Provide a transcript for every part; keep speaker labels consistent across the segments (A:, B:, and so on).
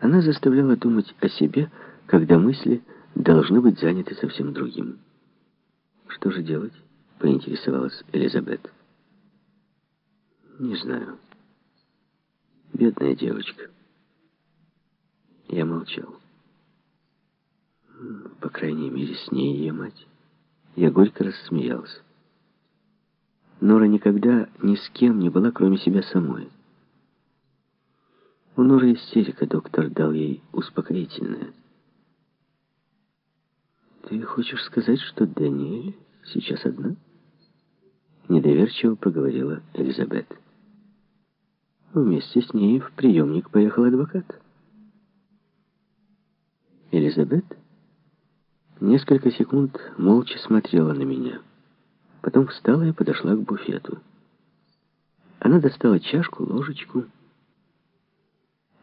A: Она заставляла думать о себе, когда мысли должны быть заняты совсем другим. «Что же делать?» — поинтересовалась Элизабет. «Не знаю. Бедная девочка». Я молчал. По крайней мере, с ней ее мать. Я горько рассмеялся. Нора никогда ни с кем не была, кроме себя самой. У Норы истерика, доктор дал ей успокоительное. «Ты хочешь сказать, что Даниэль сейчас одна?» Недоверчиво проговорила Элизабет. Вместе с ней в приемник поехал адвокат. Элизабет несколько секунд молча смотрела на меня. Потом встала и подошла к буфету. Она достала чашку, ложечку.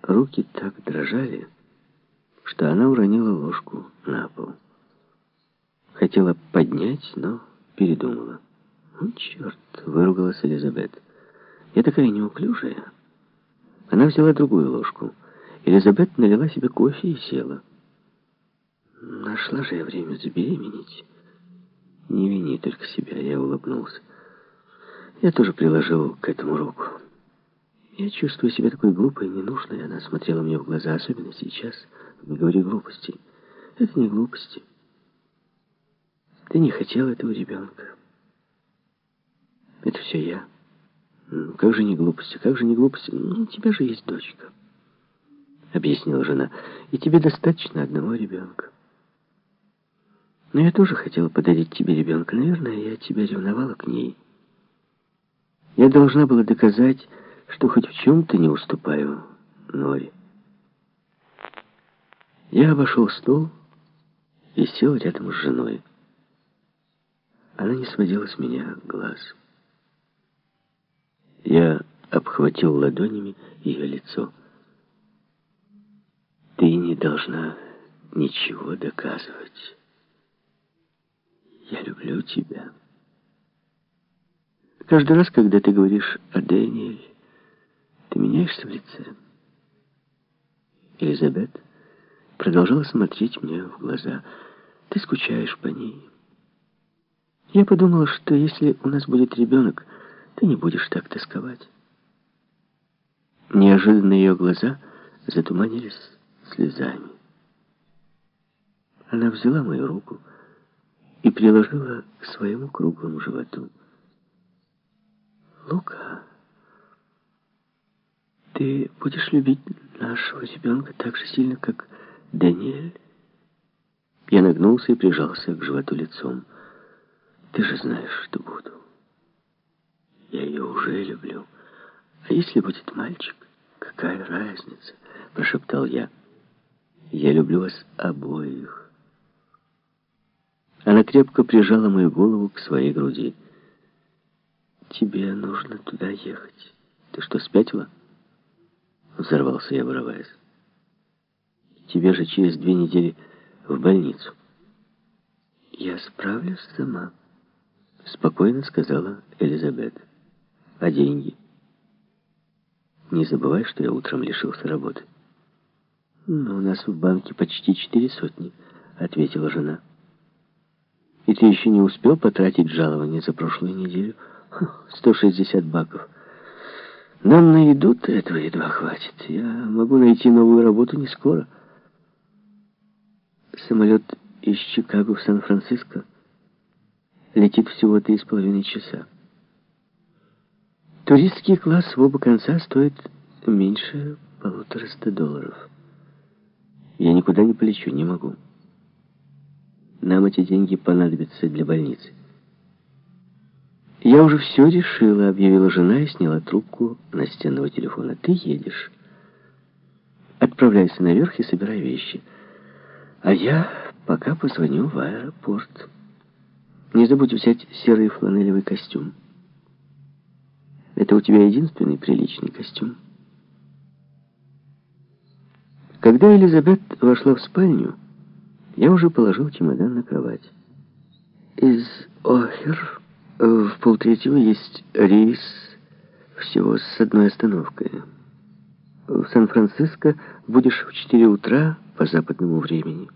A: Руки так дрожали, что она уронила ложку на пол. Хотела поднять, но передумала. «Ну, черт!» — выругалась Элизабет. «Я такая неуклюжая». Она взяла другую ложку. Элизабет налила себе кофе и села. Нашла же я время забеременеть. Не вини только себя, я улыбнулся. Я тоже приложил к этому руку. Я чувствую себя такой глупой и ненужной. Она смотрела мне в глаза, особенно сейчас. Не говори глупостей. Это не глупости. Ты не хотел этого ребенка. Это все я. Ну, как же не глупости, как же не глупости? Ну, у тебя же есть дочка. Объяснила жена. И тебе достаточно одного ребенка. Но я тоже хотела подарить тебе ребенка. Наверное, я тебя ревновала к ней. Я должна была доказать, что хоть в чем-то не уступаю Норе. Я обошел стол и сел рядом с женой. Она не сводила с меня глаз. Я обхватил ладонями ее лицо. Ты не должна ничего доказывать. Я люблю тебя. Каждый раз, когда ты говоришь о Дэниеле, ты меняешься в лице. Элизабет продолжала смотреть мне в глаза. Ты скучаешь по ней. Я подумала, что если у нас будет ребенок, ты не будешь так тосковать. Неожиданно ее глаза затуманились слезами. Она взяла мою руку и приложила к своему круглому животу. «Лука, ты будешь любить нашего ребенка так же сильно, как Даниэль?» Я нагнулся и прижался к животу лицом. «Ты же знаешь, что буду. Я ее уже люблю. А если будет мальчик, какая разница?» Прошептал я. «Я люблю вас обоих». Она крепко прижала мою голову к своей груди. «Тебе нужно туда ехать. Ты что, спятила?» Взорвался я, вырываясь. «Тебе же через две недели в больницу». «Я справлюсь сама», — спокойно сказала Элизабет. «А деньги?» «Не забывай, что я утром лишился работы». «Но у нас в банке почти четыре сотни», — ответила жена. И ты еще не успел потратить жалование за прошлую неделю? 160 баков. Нам на еду-то этого едва хватит. Я могу найти новую работу не скоро. Самолет из Чикаго в Сан-Франциско летит всего три с половиной часа. Туристский класс в оба конца стоит меньше полутораста долларов. Я никуда не полечу, не могу. Нам эти деньги понадобятся для больницы. «Я уже все решила», — объявила жена и сняла трубку настенного телефона. «Ты едешь. Отправляйся наверх и собирай вещи. А я пока позвоню в аэропорт. Не забудь взять серый фланелевый костюм. Это у тебя единственный приличный костюм». Когда Элизабет вошла в спальню, я уже положил чемодан на кровать. Из Охер в полтретьего есть рейс всего с одной остановкой. В Сан-Франциско будешь в 4 утра по западному времени.